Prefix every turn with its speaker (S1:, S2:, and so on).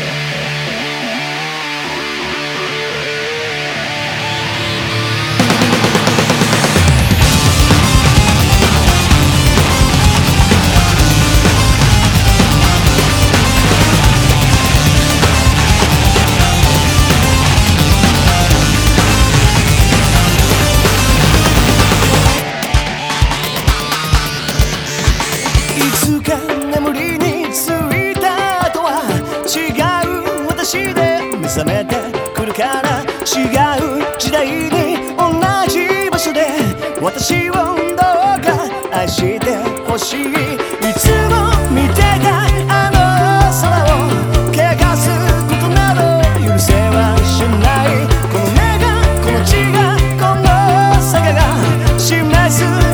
S1: いから違う時代に同じ場所で私をどうか愛してほしい。いつも見てた。あの空を汚すことなど許せはしないこの目がこの血がこの坂が示す